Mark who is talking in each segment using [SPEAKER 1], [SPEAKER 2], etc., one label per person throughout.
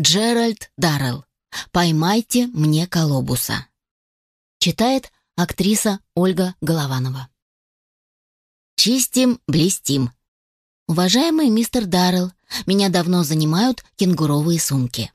[SPEAKER 1] Джеральд Даррелл. «Поймайте мне колобуса». Читает актриса Ольга Голованова. Чистим, блестим. Уважаемый мистер Даррелл, меня давно занимают кенгуровые сумки.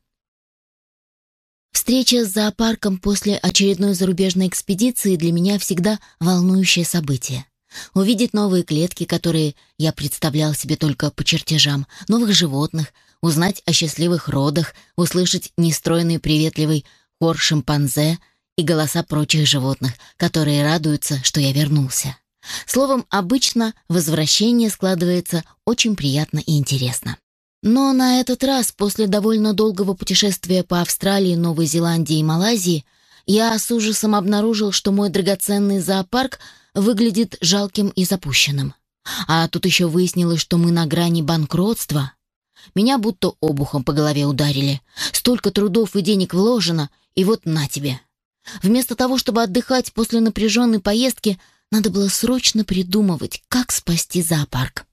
[SPEAKER 1] Встреча с зоопарком после очередной зарубежной экспедиции для меня всегда волнующее событие. Увидеть новые клетки, которые я представлял себе только по чертежам, новых животных, узнать о счастливых родах, услышать нестройный приветливый хор шимпанзе и голоса прочих животных, которые радуются, что я вернулся. Словом, обычно возвращение складывается очень приятно и интересно. Но на этот раз, после довольно долгого путешествия по Австралии, Новой Зеландии и Малайзии, я с ужасом обнаружил, что мой драгоценный зоопарк выглядит жалким и запущенным. А тут еще выяснилось, что мы на грани банкротства. Меня будто обухом по голове ударили. Столько трудов и денег вложено, и вот на тебе. Вместо того, чтобы отдыхать после напряженной поездки, надо было срочно придумывать, как спасти зоопарк.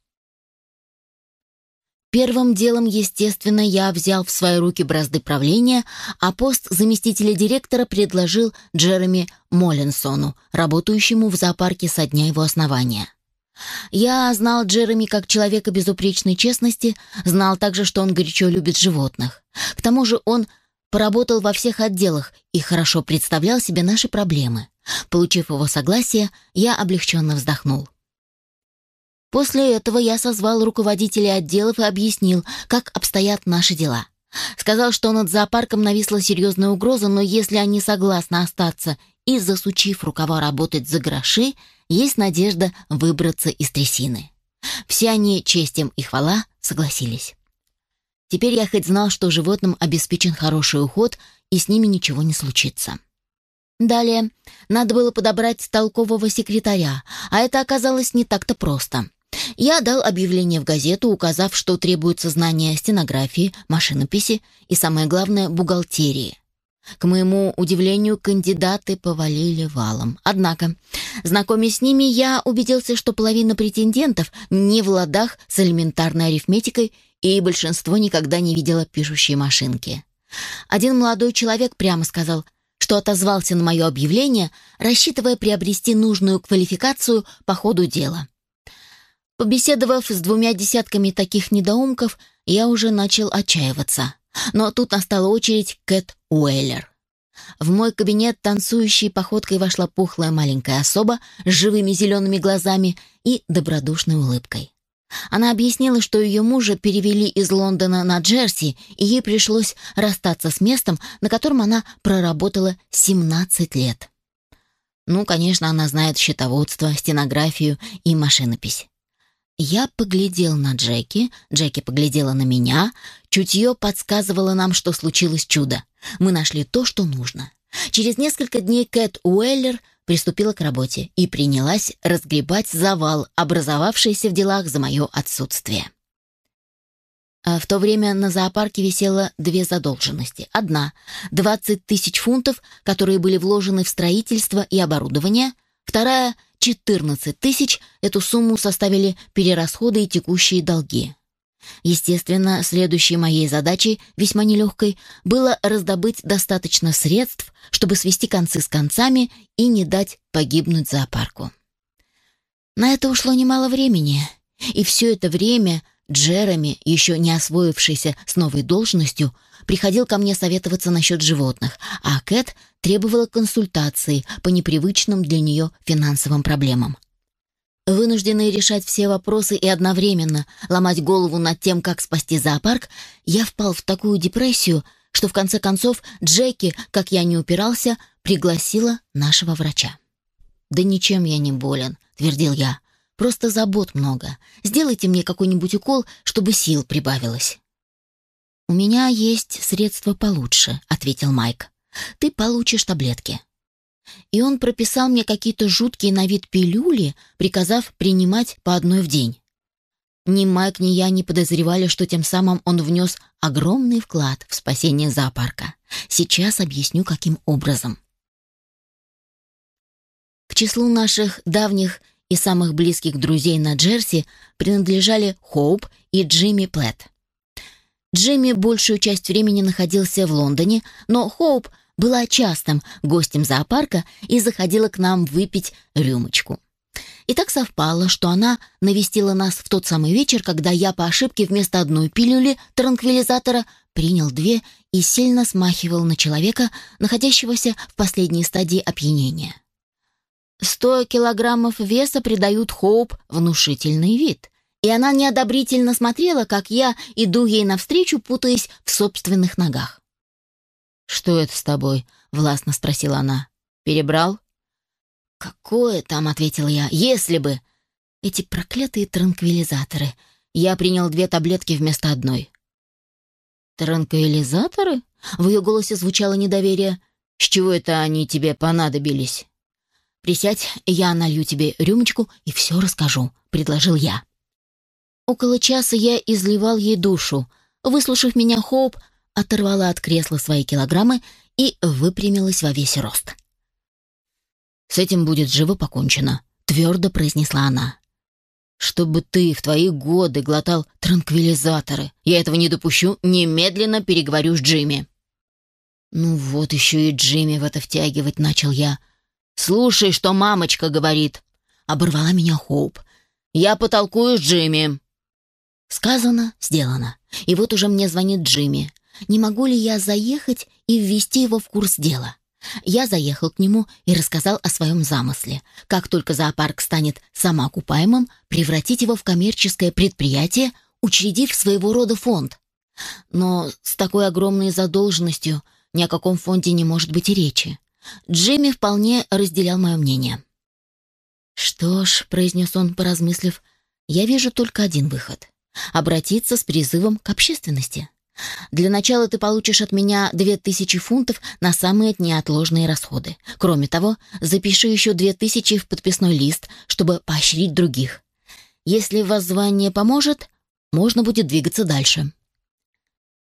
[SPEAKER 1] Первым делом, естественно, я взял в свои руки бразды правления, а пост заместителя директора предложил Джереми Моллинсону, работающему в зоопарке со дня его основания. Я знал Джереми как человека безупречной честности, знал также, что он горячо любит животных. К тому же он поработал во всех отделах и хорошо представлял себе наши проблемы. Получив его согласие, я облегченно вздохнул. После этого я созвал руководителей отделов и объяснил, как обстоят наши дела. Сказал, что над зоопарком нависла серьезная угроза, но если они согласны остаться и, засучив рукава, работать за гроши, есть надежда выбраться из трясины. Все они, честь им и хвала, согласились. Теперь я хоть знал, что животным обеспечен хороший уход, и с ними ничего не случится. Далее надо было подобрать толкового секретаря, а это оказалось не так-то просто. Я дал объявление в газету, указав, что требуется знание стенографии, машинописи и, самое главное, бухгалтерии. К моему удивлению, кандидаты повалили валом. Однако, знакомясь с ними, я убедился, что половина претендентов не в ладах с элементарной арифметикой и большинство никогда не видело пишущие машинки. Один молодой человек прямо сказал, что отозвался на мое объявление, рассчитывая приобрести нужную квалификацию по ходу дела. Побеседовав с двумя десятками таких недоумков, я уже начал отчаиваться. Но тут настала очередь Кэт Уэллер. В мой кабинет танцующей походкой вошла пухлая маленькая особа с живыми зелеными глазами и добродушной улыбкой. Она объяснила, что ее мужа перевели из Лондона на Джерси, и ей пришлось расстаться с местом, на котором она проработала 17 лет. Ну, конечно, она знает счетоводство, стенографию и машинопись. Я поглядел на Джеки, Джеки поглядела на меня. Чутье подсказывало нам, что случилось чудо. Мы нашли то, что нужно. Через несколько дней Кэт Уэллер приступила к работе и принялась разгребать завал, образовавшийся в делах за мое отсутствие. А в то время на зоопарке висело две задолженности. Одна — 20 тысяч фунтов, которые были вложены в строительство и оборудование. Вторая 14 тысяч эту сумму составили перерасходы и текущие долги. Естественно, следующей моей задачей, весьма нелегкой, было раздобыть достаточно средств, чтобы свести концы с концами и не дать погибнуть зоопарку. На это ушло немало времени, и все это время Джереми, еще не освоившийся с новой должностью, приходил ко мне советоваться насчет животных, а Кэт требовала консультации по непривычным для нее финансовым проблемам. Вынужденный решать все вопросы и одновременно ломать голову над тем, как спасти зоопарк, я впал в такую депрессию, что в конце концов Джеки, как я не упирался, пригласила нашего врача. «Да ничем я не болен», — твердил я. «Просто забот много. Сделайте мне какой-нибудь укол, чтобы сил прибавилось». «У меня есть средства получше», — ответил Майк. «Ты получишь таблетки». И он прописал мне какие-то жуткие на вид пилюли, приказав принимать по одной в день. Ни Майк, ни я не подозревали, что тем самым он внес огромный вклад в спасение зоопарка. Сейчас объясню, каким образом. К числу наших давних и самых близких друзей на Джерси принадлежали Хоуп и Джимми Плетт. Джимми большую часть времени находился в Лондоне, но Хоуп была частым гостем зоопарка и заходила к нам выпить рюмочку. И так совпало, что она навестила нас в тот самый вечер, когда я по ошибке вместо одной пилюли транквилизатора принял две и сильно смахивал на человека, находящегося в последней стадии опьянения. Сто килограммов веса придают Хоуп внушительный вид, и она неодобрительно смотрела, как я иду ей навстречу, путаясь в собственных ногах. «Что это с тобой?» — властно спросила она. «Перебрал?» «Какое там?» — ответил я. «Если бы...» Эти проклятые транквилизаторы. Я принял две таблетки вместо одной. «Транквилизаторы?» В ее голосе звучало недоверие. «С чего это они тебе понадобились?» «Присядь, я налью тебе рюмочку и все расскажу», — предложил я. Около часа я изливал ей душу. Выслушав меня, Хоуп оторвала от кресла свои килограммы и выпрямилась во весь рост. «С этим будет живо покончено», — твердо произнесла она. «Чтобы ты в твои годы глотал транквилизаторы. Я этого не допущу, немедленно переговорю с Джимми». «Ну вот еще и Джимми в это втягивать начал я. Слушай, что мамочка говорит», — оборвала меня Хоуп. «Я потолкую с Джимми». Сказано, сделано. И вот уже мне звонит Джимми. Не могу ли я заехать и ввести его в курс дела? Я заехал к нему и рассказал о своем замысле. Как только зоопарк станет самоокупаемым, превратить его в коммерческое предприятие, учредив своего рода фонд. Но с такой огромной задолженностью ни о каком фонде не может быть и речи. Джимми вполне разделял мое мнение. «Что ж», — произнес он, поразмыслив, — «я вижу только один выход — обратиться с призывом к общественности». Для начала ты получишь от меня две тысячи фунтов на самые неотложные расходы. Кроме того, запиши еще две тысячи в подписной лист, чтобы поощрить других. Если воззвание поможет, можно будет двигаться дальше.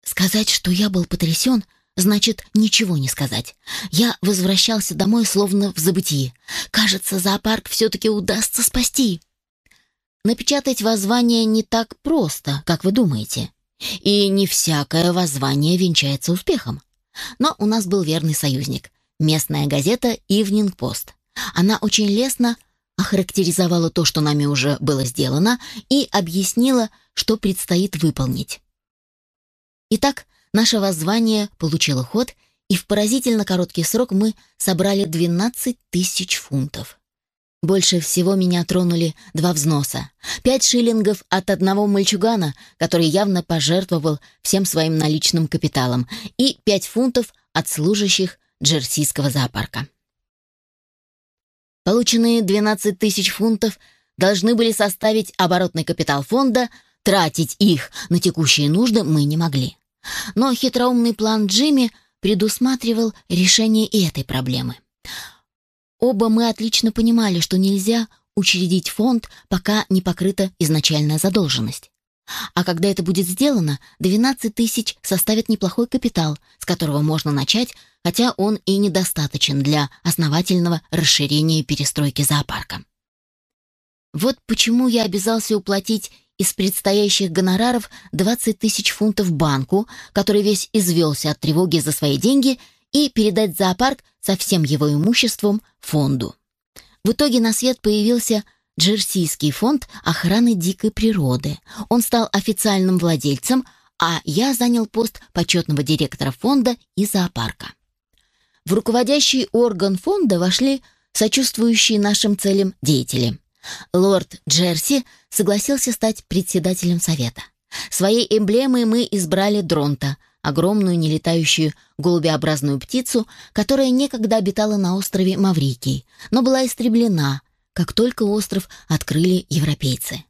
[SPEAKER 1] Сказать, что я был потрясен, значит ничего не сказать. Я возвращался домой словно в забытии. Кажется, зоопарк все-таки удастся спасти. Напечатать воззвание не так просто, как вы думаете. И не всякое воззвание венчается успехом. Но у нас был верный союзник — местная газета «Ивнинг Пост». Она очень лестно охарактеризовала то, что нами уже было сделано, и объяснила, что предстоит выполнить. Итак, наше воззвание получило ход, и в поразительно короткий срок мы собрали 12 тысяч фунтов. Больше всего меня тронули два взноса. Пять шиллингов от одного мальчугана, который явно пожертвовал всем своим наличным капиталом, и пять фунтов от служащих Джерсийского зоопарка. Полученные 12 тысяч фунтов должны были составить оборотный капитал фонда, тратить их на текущие нужды мы не могли. Но хитроумный план Джимми предусматривал решение и этой проблемы. Оба мы отлично понимали, что нельзя учредить фонд, пока не покрыта изначальная задолженность. А когда это будет сделано, 12 тысяч составит неплохой капитал, с которого можно начать, хотя он и недостаточен для основательного расширения и перестройки зоопарка. Вот почему я обязался уплатить из предстоящих гонораров 20 тысяч фунтов банку, который весь извелся от тревоги за свои деньги и передать зоопарк со всем его имуществом фонду. В итоге на свет появился Джерсийский фонд охраны дикой природы. Он стал официальным владельцем, а я занял пост почетного директора фонда и зоопарка. В руководящий орган фонда вошли сочувствующие нашим целям деятели. Лорд Джерси согласился стать председателем совета. Своей эмблемой мы избрали Дронта – огромную нелетающую голубеобразную птицу, которая некогда обитала на острове Маврикий, но была истреблена, как только остров открыли европейцы.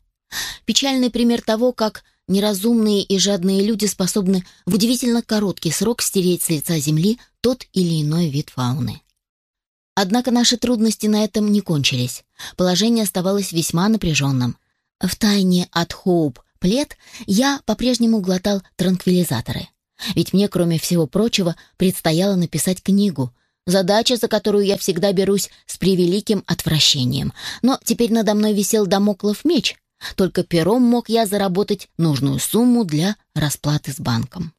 [SPEAKER 1] Печальный пример того, как неразумные и жадные люди способны в удивительно короткий срок стереть с лица земли тот или иной вид фауны. Однако наши трудности на этом не кончились. Положение оставалось весьма напряженным. В тайне от Хоуп Плед я по-прежнему глотал транквилизаторы. Ведь мне, кроме всего прочего, предстояло написать книгу, задача, за которую я всегда берусь с превеликим отвращением. Но теперь надо мной висел домоклов меч. Только пером мог я заработать нужную сумму для расплаты с банком.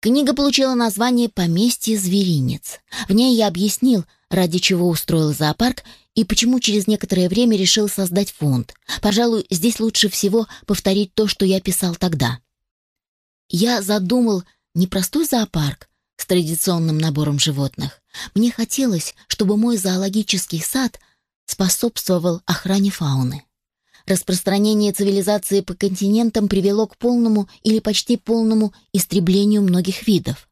[SPEAKER 1] Книга получила название «Поместье зверинец». В ней я объяснил, ради чего устроил зоопарк и почему через некоторое время решил создать фонд. Пожалуй, здесь лучше всего повторить то, что я писал тогда. Я задумал не простой зоопарк с традиционным набором животных. Мне хотелось, чтобы мой зоологический сад способствовал охране фауны. Распространение цивилизации по континентам привело к полному или почти полному истреблению многих видов.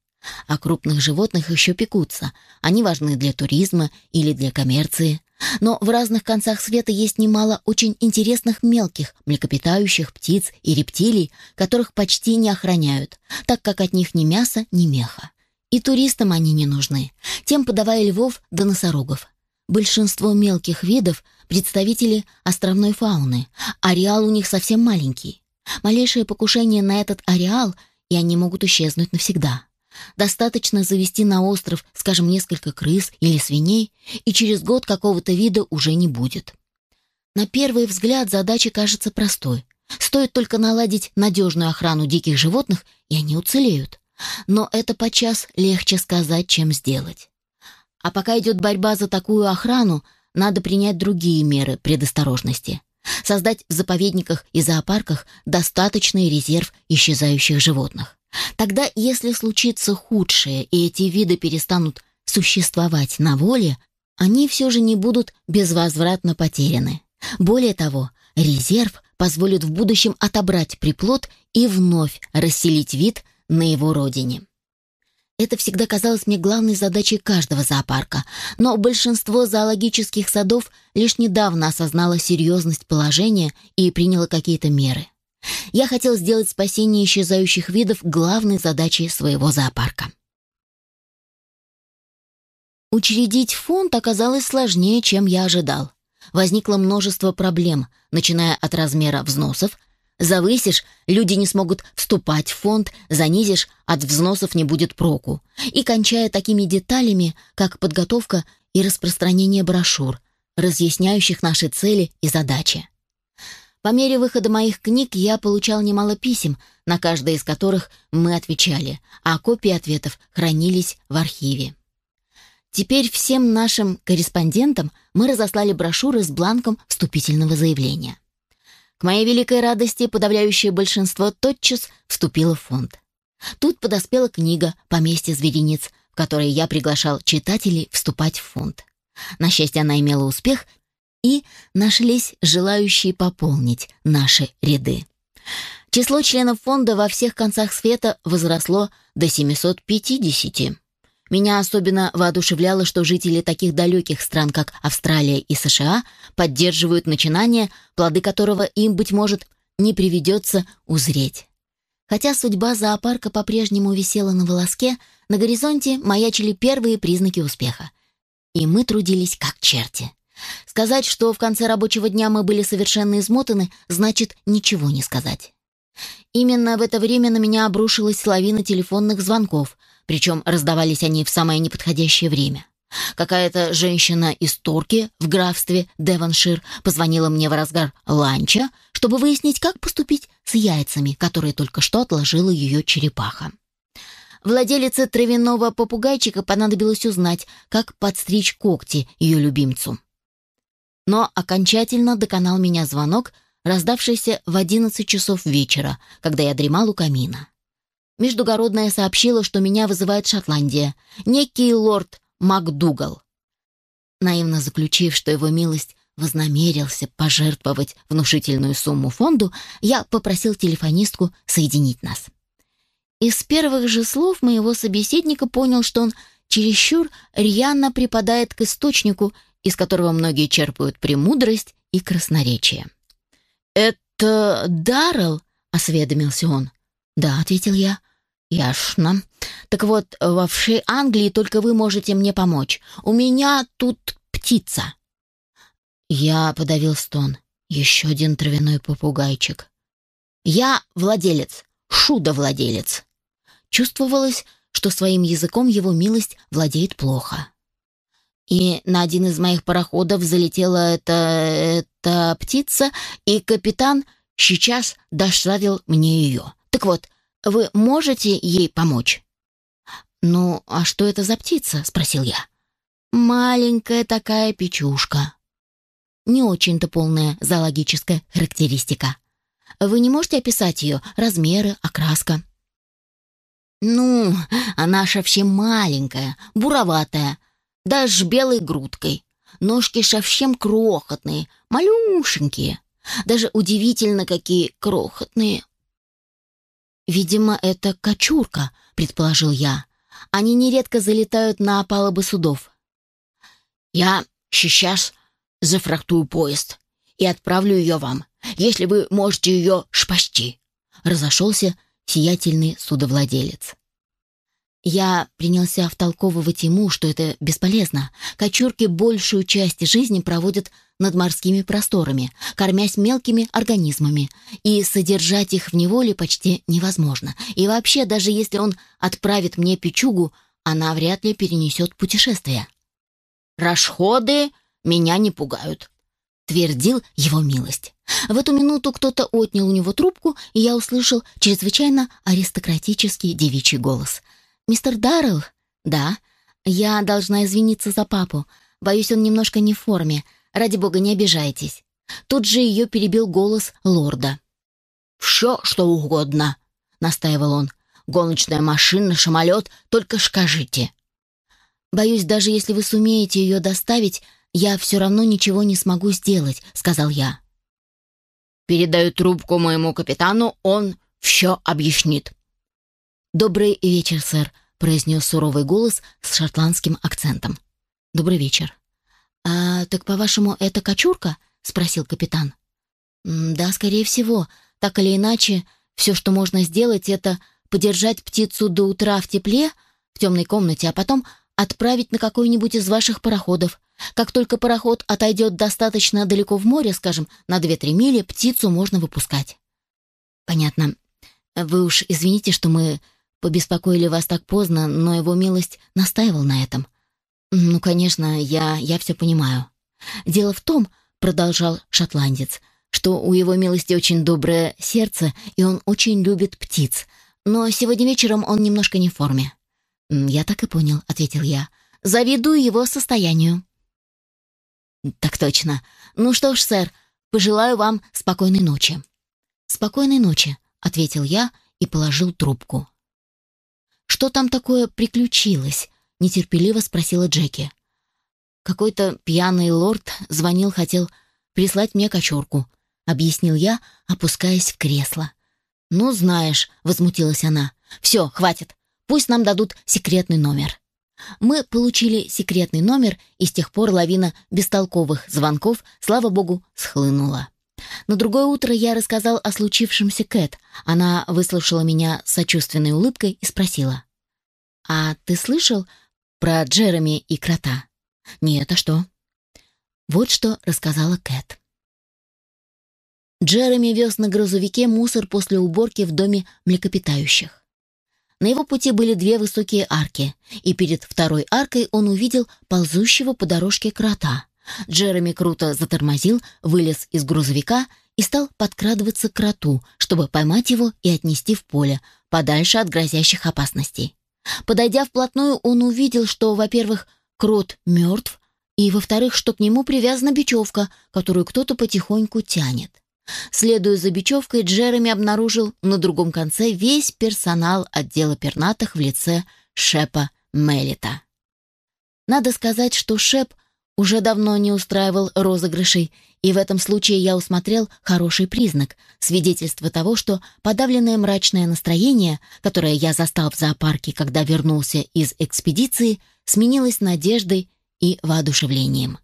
[SPEAKER 1] О крупных животных еще пекутся. Они важны для туризма или для коммерции. Но в разных концах света есть немало очень интересных мелких, млекопитающих, птиц и рептилий, которых почти не охраняют, так как от них ни мяса, ни меха. И туристам они не нужны, тем подавая львов да носорогов. Большинство мелких видов – представители островной фауны. Ареал у них совсем маленький. Малейшее покушение на этот ареал, и они могут исчезнуть навсегда. Достаточно завести на остров, скажем, несколько крыс или свиней, и через год какого-то вида уже не будет. На первый взгляд задача кажется простой. Стоит только наладить надежную охрану диких животных, и они уцелеют. Но это подчас легче сказать, чем сделать. А пока идет борьба за такую охрану, надо принять другие меры предосторожности. Создать в заповедниках и зоопарках достаточный резерв исчезающих животных. Тогда, если случится худшее, и эти виды перестанут существовать на воле, они все же не будут безвозвратно потеряны. Более того, резерв позволит в будущем отобрать приплод и вновь расселить вид на его родине. Это всегда казалось мне главной задачей каждого зоопарка, но большинство зоологических садов лишь недавно осознало серьезность положения и приняло какие-то меры. Я хотел сделать спасение исчезающих видов главной задачей своего зоопарка. Учредить фонд оказалось сложнее, чем я ожидал. Возникло множество проблем, начиная от размера взносов, Завысишь, люди не смогут вступать в фонд, занизишь, от взносов не будет проку. И кончая такими деталями, как подготовка и распространение брошюр, разъясняющих наши цели и задачи. По мере выхода моих книг я получал немало писем, на каждое из которых мы отвечали, а копии ответов хранились в архиве. Теперь всем нашим корреспондентам мы разослали брошюры с бланком вступительного заявления. К моей великой радости подавляющее большинство тотчас вступило в фонд. Тут подоспела книга «Поместье зверинец», в которой я приглашал читателей вступать в фонд. На счастье, она имела успех, и нашлись желающие пополнить наши ряды. Число членов фонда во всех концах света возросло до 750. Меня особенно воодушевляло, что жители таких далеких стран, как Австралия и США, поддерживают начинание, плоды которого им, быть может, не приведется узреть. Хотя судьба зоопарка по-прежнему висела на волоске, на горизонте маячили первые признаки успеха. И мы трудились как черти. Сказать, что в конце рабочего дня мы были совершенно измотаны, значит ничего не сказать. Именно в это время на меня обрушилась лавина телефонных звонков, причем раздавались они в самое неподходящее время. Какая-то женщина из Турки в графстве Девоншир позвонила мне в разгар ланча, чтобы выяснить, как поступить с яйцами, которые только что отложила ее черепаха. Владелице травяного попугайчика понадобилось узнать, как подстричь когти ее любимцу. Но окончательно доконал меня звонок, раздавшийся в одиннадцать часов вечера, когда я дремал у камина. Междугородная сообщила, что меня вызывает Шотландия, некий лорд МакДугал. Наивно заключив, что его милость вознамерился пожертвовать внушительную сумму фонду, я попросил телефонистку соединить нас. Из первых же слов моего собеседника понял, что он чересчур рьяно припадает к источнику, из которого многие черпают премудрость и красноречие. «Это Даррелл?» — осведомился он. «Да», — ответил я. «Ясно. Так вот, во всей Англии только вы можете мне помочь. У меня тут птица». Я подавил стон. Еще один травяной попугайчик. «Я владелец, шудо-владелец». Чувствовалось, что своим языком его милость владеет плохо. И на один из моих пароходов залетела эта... эта птица, и капитан сейчас доставил мне ее. Так вот, вы можете ей помочь?» «Ну, а что это за птица?» — спросил я. «Маленькая такая печушка». Не очень-то полная зоологическая характеристика. Вы не можете описать ее размеры, окраска? Ну, она совсем маленькая, буроватая, даже с белой грудкой. Ножки совсем крохотные, малюшенькие. Даже удивительно, какие крохотные. «Видимо, это кочурка», — предположил я. «Они нередко залетают на палубы судов». «Я сейчас зафрахтую поезд и отправлю ее вам, если вы можете ее спасти», — разошелся сиятельный судовладелец. Я принялся втолковывать ему, что это бесполезно. Кочурки большую часть жизни проводят над морскими просторами, кормясь мелкими организмами, и содержать их в неволе почти невозможно. И вообще, даже если он отправит мне печугу, она вряд ли перенесет путешествие. «Расходы меня не пугают», — твердил его милость. В эту минуту кто-то отнял у него трубку, и я услышал чрезвычайно аристократический девичий голос. «Мистер Даррелл?» «Да. Я должна извиниться за папу. Боюсь, он немножко не в форме. Ради бога, не обижайтесь». Тут же ее перебил голос лорда. «Все, что угодно», — настаивал он. «Гоночная машина, самолет, только скажите». «Боюсь, даже если вы сумеете ее доставить, я все равно ничего не смогу сделать», — сказал я.
[SPEAKER 2] «Передаю трубку моему капитану, он все объяснит».
[SPEAKER 1] «Добрый вечер, сэр», — произнес суровый голос с шотландским акцентом. «Добрый вечер». «А, так, по-вашему, это кочурка?» — спросил капитан. «Да, скорее всего. Так или иначе, все, что можно сделать, это подержать птицу до утра в тепле, в темной комнате, а потом отправить на какой-нибудь из ваших пароходов. Как только пароход отойдет достаточно далеко в море, скажем, на 2-3 мили, птицу можно выпускать. Понятно. Вы уж извините, что мы побеспокоили вас так поздно, но его милость настаивал на этом. Ну, конечно, я, я все понимаю. Дело в том, продолжал шотландец, что у его милости очень доброе сердце, и он очень любит птиц. Но сегодня вечером он немножко не в форме. «Я так и понял», — ответил я. «Завидую его состоянию». «Так точно. Ну что ж, сэр, пожелаю вам спокойной ночи». «Спокойной ночи», — ответил я и положил трубку. «Что там такое приключилось?» — нетерпеливо спросила Джеки. «Какой-то пьяный лорд звонил, хотел прислать мне кочурку», — объяснил я, опускаясь в кресло. «Ну, знаешь», — возмутилась она. «Все, хватит. Пусть нам дадут секретный номер. Мы получили секретный номер, и с тех пор лавина бестолковых звонков, слава богу, схлынула. На другое утро я рассказал о случившемся Кэт. Она выслушала меня с сочувственной улыбкой и спросила. «А ты слышал про Джереми и крота?» «Нет, а что?» Вот что рассказала Кэт. Джереми вез на грузовике мусор после уборки в доме млекопитающих. На его пути были две высокие арки, и перед второй аркой он увидел ползущего по дорожке крота. Джереми круто затормозил, вылез из грузовика и стал подкрадываться к кроту, чтобы поймать его и отнести в поле, подальше от грозящих опасностей. Подойдя вплотную, он увидел, что, во-первых, крот мертв, и, во-вторых, что к нему привязана бечевка, которую кто-то потихоньку тянет. Следуя за бечевкой, Джереми обнаружил на другом конце весь персонал отдела пернатых в лице Шепа Мелита. Надо сказать, что Шеп уже давно не устраивал розыгрышей, и в этом случае я усмотрел хороший признак, свидетельство того, что подавленное мрачное настроение, которое я застал в зоопарке, когда вернулся из экспедиции, сменилось надеждой и воодушевлением.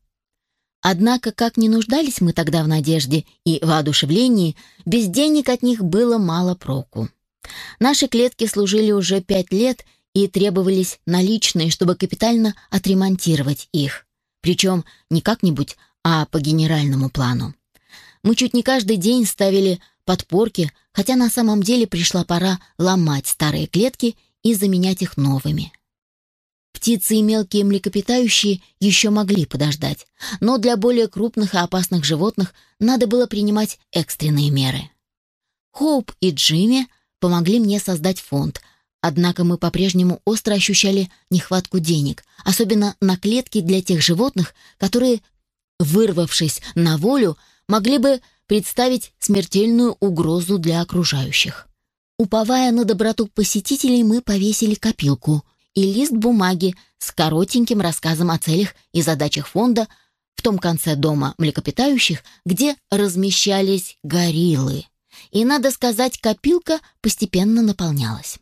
[SPEAKER 1] Однако, как не нуждались мы тогда в надежде и воодушевлении, без денег от них было мало проку. Наши клетки служили уже пять лет и требовались наличные, чтобы капитально отремонтировать их. Причем не как-нибудь, а по генеральному плану. Мы чуть не каждый день ставили подпорки, хотя на самом деле пришла пора ломать старые клетки и заменять их новыми. Птицы и мелкие млекопитающие еще могли подождать, но для более крупных и опасных животных надо было принимать экстренные меры. Хоуп и Джимми помогли мне создать фонд, однако мы по-прежнему остро ощущали нехватку денег, особенно на клетки для тех животных, которые, вырвавшись на волю, могли бы представить смертельную угрозу для окружающих. Уповая на доброту посетителей, мы повесили копилку и лист бумаги с коротеньким рассказом о целях и задачах фонда в том конце дома млекопитающих, где размещались гориллы. И, надо сказать, копилка постепенно наполнялась.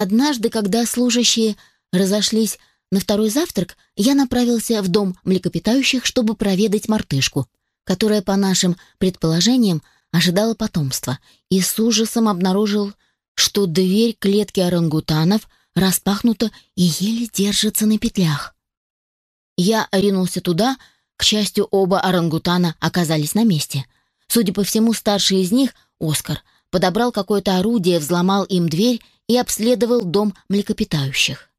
[SPEAKER 1] Однажды, когда служащие разошлись на второй завтрак, я направился в дом млекопитающих, чтобы проведать мартышку, которая, по нашим предположениям, ожидала потомства, и с ужасом обнаружил, что дверь клетки орангутанов распахнута и еле держится на петлях. Я ринулся туда, к счастью, оба орангутана оказались на месте. Судя по всему, старший из них, Оскар, подобрал какое-то орудие, взломал им дверь и обследовал дом млекопитающих.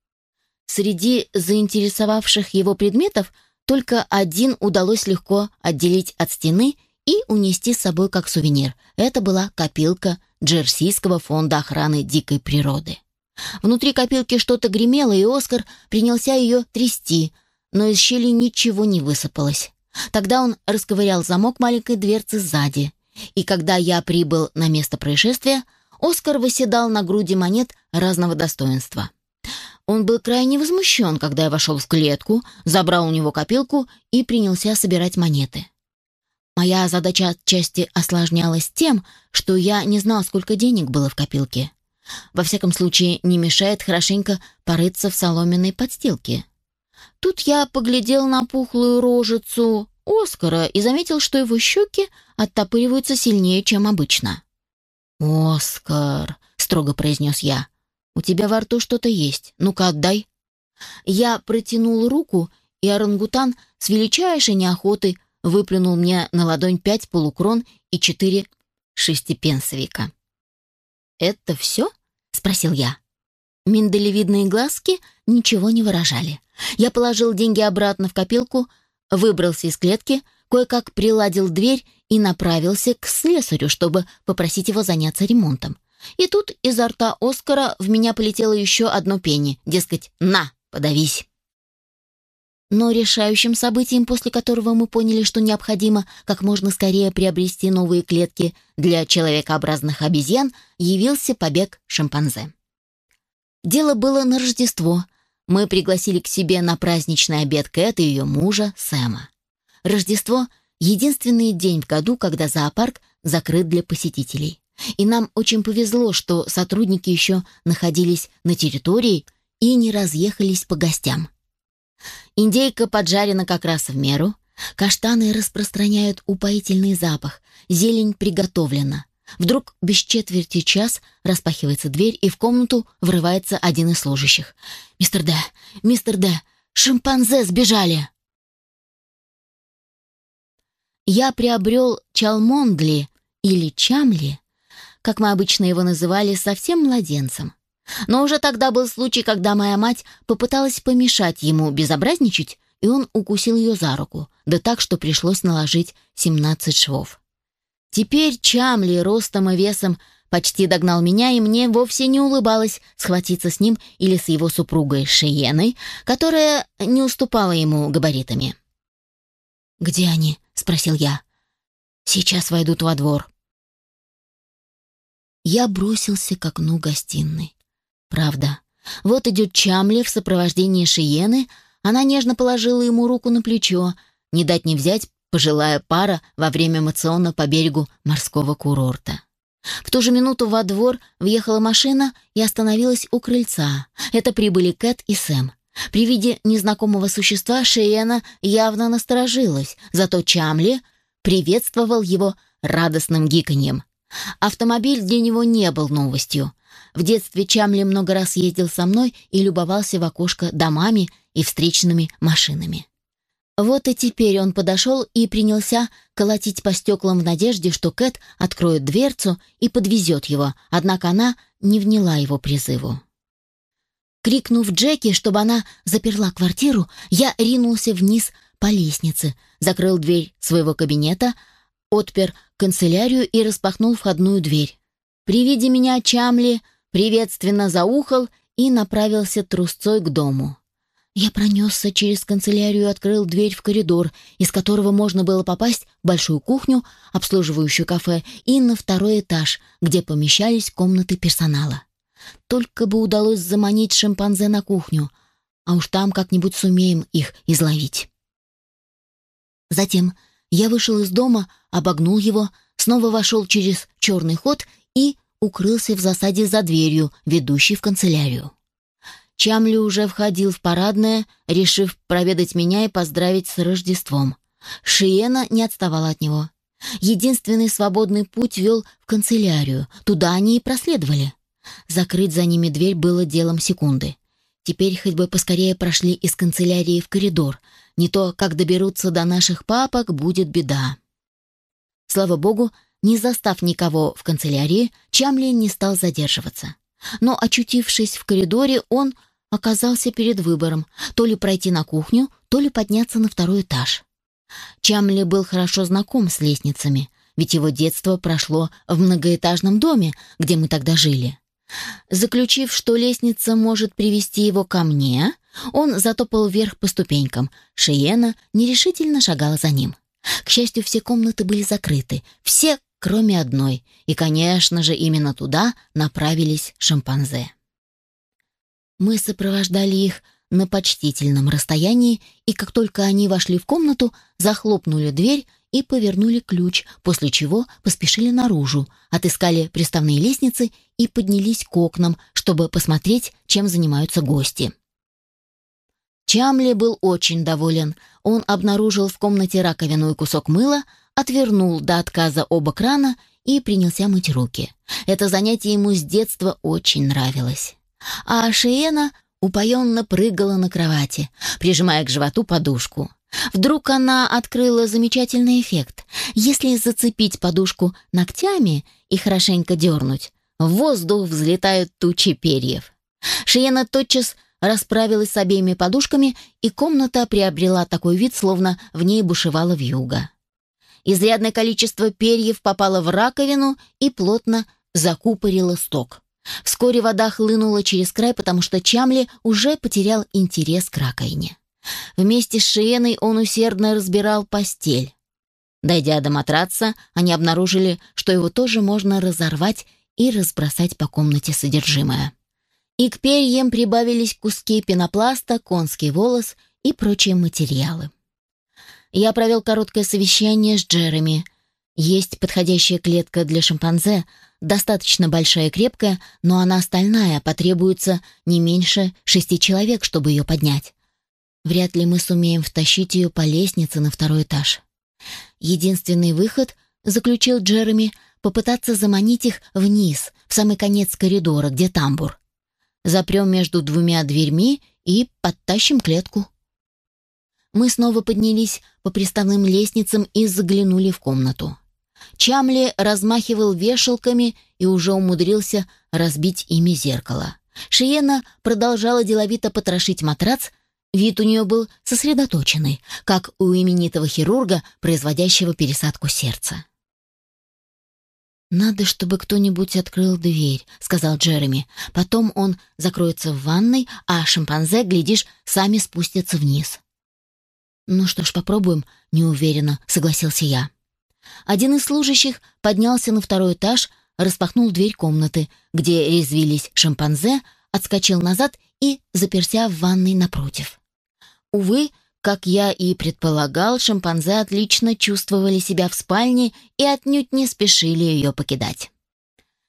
[SPEAKER 1] Среди заинтересовавших его предметов только один удалось легко отделить от стены и унести с собой как сувенир. Это была копилка Джерсийского фонда охраны дикой природы. Внутри копилки что-то гремело, и Оскар принялся ее трясти, но из щели ничего не высыпалось. Тогда он расковырял замок маленькой дверцы сзади. И когда я прибыл на место происшествия, Оскар выседал на груди монет разного достоинства. Он был крайне возмущен, когда я вошел в клетку, забрал у него копилку и принялся собирать монеты. Моя задача отчасти осложнялась тем, что я не знал, сколько денег было в копилке. Во всяком случае, не мешает хорошенько порыться в соломенной подстилке. Тут я поглядел на пухлую рожицу Оскара и заметил, что его щеки оттопыриваются сильнее, чем обычно. «Оскар», — строго произнес я, — «у тебя во рту что-то есть. Ну-ка, отдай». Я протянул руку, и орангутан с величайшей неохотой выплюнул мне на ладонь пять полукрон и четыре шестипенсовика. «Это все?» — спросил я. Миндалевидные глазки ничего не выражали. Я положил деньги обратно в копилку, выбрался из клетки, кое-как приладил дверь и направился к слесарю, чтобы попросить его заняться ремонтом. И тут изо рта Оскара в меня полетело еще одно пенни, дескать, «На, подавись». Но решающим событием, после которого мы поняли, что необходимо как можно скорее приобрести новые клетки для человекообразных обезьян, явился побег шимпанзе. Дело было на Рождество. Мы пригласили к себе на праздничный обед Кэт и ее мужа Сэма. Рождество — единственный день в году, когда зоопарк закрыт для посетителей. И нам очень повезло, что сотрудники еще находились на территории и не разъехались по гостям. Индейка поджарена как раз в меру. Каштаны распространяют упоительный запах. Зелень приготовлена. Вдруг без четверти час распахивается дверь, и в комнату врывается один из служащих. «Мистер Д! Мистер Д! Шимпанзе сбежали!» Я приобрел чалмондли или чамли, как мы обычно его называли, совсем младенцем. Но уже тогда был случай, когда моя мать попыталась помешать ему безобразничать, и он укусил ее за руку, да так, что пришлось наложить 17 швов. Теперь Чамли ростом и весом почти догнал меня, и мне вовсе не улыбалось схватиться с ним или с его супругой Шиеной, которая не уступала ему габаритами. «Где они?» — спросил я. «Сейчас войдут во двор». Я бросился к окну гостиной. Правда. Вот идет Чамли в сопровождении Шиены, она нежно положила ему руку на плечо, не дать не взять, пожилая пара во время эмоционно по берегу морского курорта. В ту же минуту во двор въехала машина и остановилась у крыльца. Это прибыли Кэт и Сэм. При виде незнакомого существа Шиена явно насторожилась, зато Чамли приветствовал его радостным гиканьем. Автомобиль для него не был новостью. В детстве Чамли много раз ездил со мной и любовался в окошко домами и встречными машинами. Вот и теперь он подошел и принялся колотить по стеклам в надежде, что Кэт откроет дверцу и подвезет его, однако она не вняла его призыву. Крикнув Джеки, чтобы она заперла квартиру, я ринулся вниз по лестнице, закрыл дверь своего кабинета, отпер канцелярию и распахнул входную дверь. При виде меня Чамли приветственно заухал и направился трусцой к дому. Я пронесся через канцелярию и открыл дверь в коридор, из которого можно было попасть в большую кухню, обслуживающую кафе, и на второй этаж, где помещались комнаты персонала. Только бы удалось заманить шимпанзе на кухню, а уж там как-нибудь сумеем их изловить. Затем я вышел из дома, обогнул его, снова вошел через черный ход и укрылся в засаде за дверью, ведущей в канцелярию. Чамли уже входил в парадное, решив проведать меня и поздравить с Рождеством. Шиена не отставала от него. Единственный свободный путь вел в канцелярию. Туда они и проследовали. Закрыть за ними дверь было делом секунды. Теперь хоть бы поскорее прошли из канцелярии в коридор. Не то, как доберутся до наших папок, будет беда. Слава богу, не застав никого в канцелярии, Чамли не стал задерживаться. Но, очутившись в коридоре, он оказался перед выбором то ли пройти на кухню, то ли подняться на второй этаж. Чамли был хорошо знаком с лестницами, ведь его детство прошло в многоэтажном доме, где мы тогда жили. Заключив, что лестница может привести его ко мне, он затопал вверх по ступенькам. Шиена нерешительно шагала за ним. К счастью, все комнаты были закрыты, все, кроме одной, и, конечно же, именно туда направились шимпанзе. Мы сопровождали их на почтительном расстоянии, и как только они вошли в комнату, захлопнули дверь и повернули ключ, после чего поспешили наружу, отыскали приставные лестницы и поднялись к окнам, чтобы посмотреть, чем занимаются гости. Чамли был очень доволен. Он обнаружил в комнате раковину и кусок мыла, отвернул до отказа оба крана и принялся мыть руки. Это занятие ему с детства очень нравилось а Шиена упоенно прыгала на кровати, прижимая к животу подушку. Вдруг она открыла замечательный эффект. Если зацепить подушку ногтями и хорошенько дернуть, в воздух взлетают тучи перьев. Шиена тотчас расправилась с обеими подушками, и комната приобрела такой вид, словно в ней бушевала вьюга. Изрядное количество перьев попало в раковину и плотно закупорило сток. Вскоре вода хлынула через край, потому что Чамли уже потерял интерес к раковине. Вместе с Шиеной он усердно разбирал постель. Дойдя до матраца, они обнаружили, что его тоже можно разорвать и разбросать по комнате содержимое. И к перьям прибавились куски пенопласта, конский волос и прочие материалы. Я провел короткое совещание с Джереми. Есть подходящая клетка для шимпанзе, достаточно большая и крепкая, но она стальная, потребуется не меньше шести человек, чтобы ее поднять. Вряд ли мы сумеем втащить ее по лестнице на второй этаж. Единственный выход, заключил Джереми, попытаться заманить их вниз, в самый конец коридора, где тамбур. Запрем между двумя дверьми и подтащим клетку. Мы снова поднялись по приставным лестницам и заглянули в комнату. Чамли размахивал вешалками и уже умудрился разбить ими зеркало. Шиена продолжала деловито потрошить матрац, вид у нее был сосредоточенный, как у именитого хирурга, производящего пересадку сердца. «Надо, чтобы кто-нибудь открыл дверь», — сказал Джереми. «Потом он закроется в ванной, а шимпанзе, глядишь, сами спустятся вниз». «Ну что ж, попробуем», — неуверенно согласился я. Один из служащих поднялся на второй этаж, распахнул дверь комнаты, где резвились шимпанзе, отскочил назад и заперся в ванной напротив. Увы, как я и предполагал, шимпанзе отлично чувствовали себя в спальне и отнюдь не спешили ее покидать.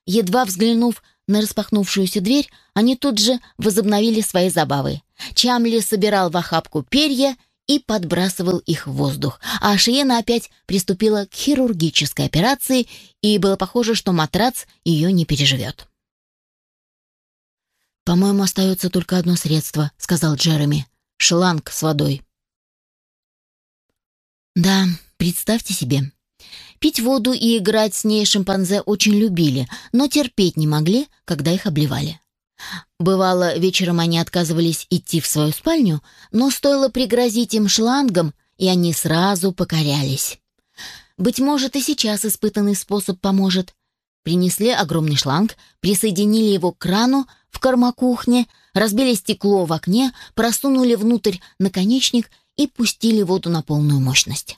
[SPEAKER 1] Едва взглянув на распахнувшуюся дверь, они тут же возобновили свои забавы. Чамли собирал в охапку перья и подбрасывал их в воздух. А Шиена опять приступила к хирургической операции, и было похоже, что матрац ее не переживет. «По-моему, остается только одно средство», — сказал Джереми. «Шланг с водой». Да, представьте себе. Пить воду и играть с ней шимпанзе очень любили, но терпеть не могли, когда их обливали. Бывало, вечером они отказывались идти в свою спальню, но стоило пригрозить им шлангом, и они сразу покорялись. Быть может, и сейчас испытанный способ поможет. Принесли огромный шланг, присоединили его к крану в кормокухне, разбили стекло в окне, просунули внутрь наконечник и пустили воду на полную мощность.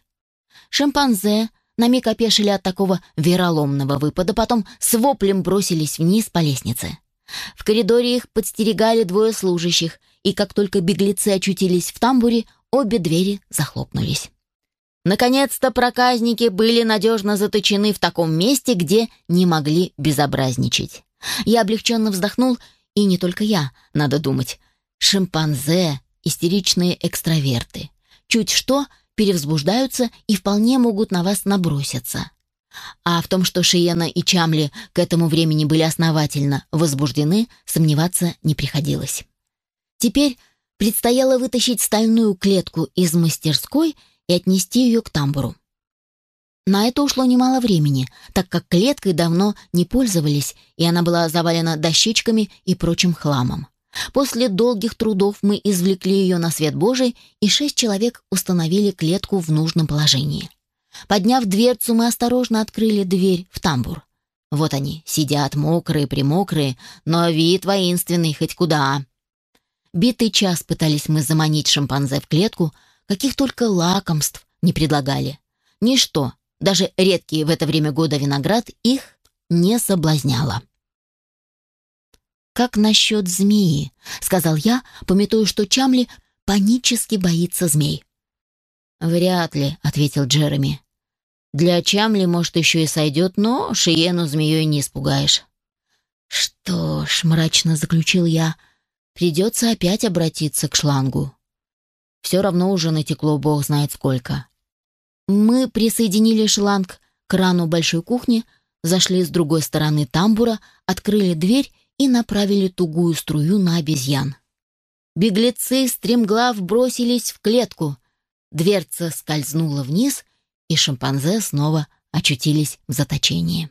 [SPEAKER 1] Шимпанзе на миг опешили от такого вероломного выпада, потом с воплем бросились вниз по лестнице. В коридоре их подстерегали двое служащих, и как только беглецы очутились в тамбуре, обе двери захлопнулись. Наконец-то проказники были надежно заточены в таком месте, где не могли безобразничать. Я облегченно вздохнул, и не только я, надо думать. Шимпанзе — истеричные экстраверты. Чуть что — перевзбуждаются и вполне могут на вас наброситься. А в том, что Шиена и Чамли к этому времени были основательно возбуждены, сомневаться не приходилось. Теперь предстояло вытащить стальную клетку из мастерской и отнести ее к тамбуру. На это ушло немало времени, так как клеткой давно не пользовались, и она была завалена дощечками и прочим хламом. После долгих трудов мы извлекли ее на свет Божий, и шесть человек установили клетку в нужном положении. Подняв дверцу, мы осторожно открыли дверь в тамбур. Вот они, сидят мокрые-примокрые, но вид воинственный хоть куда. Битый час пытались мы заманить шимпанзе в клетку, каких только лакомств не предлагали. Ничто, даже редкий в это время года виноград, их не соблазняло. «Как насчет змеи?» — сказал я, пометуя, что Чамли панически боится змей. «Вряд ли», — ответил Джереми. «Для Чамли, может, еще и сойдет, но Шиену змеей не испугаешь». «Что ж», — мрачно заключил я, — «придется опять обратиться к шлангу. Все равно уже натекло бог знает сколько». Мы присоединили шланг к крану большой кухни, зашли с другой стороны тамбура, открыли дверь и направили тугую струю на обезьян. Беглецы стремглав бросились в клетку. Дверца скользнула вниз, и шимпанзе снова очутились в заточении.